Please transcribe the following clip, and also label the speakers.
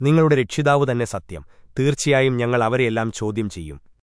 Speaker 1: നിങ്ങളുടെ രക്ഷിതാവ് തന്നെ സത്യം. തീർച്ചയായും ഞങ്ങൾ അവരെയെല്ലാം ചോദ്യം ചെയ്യും.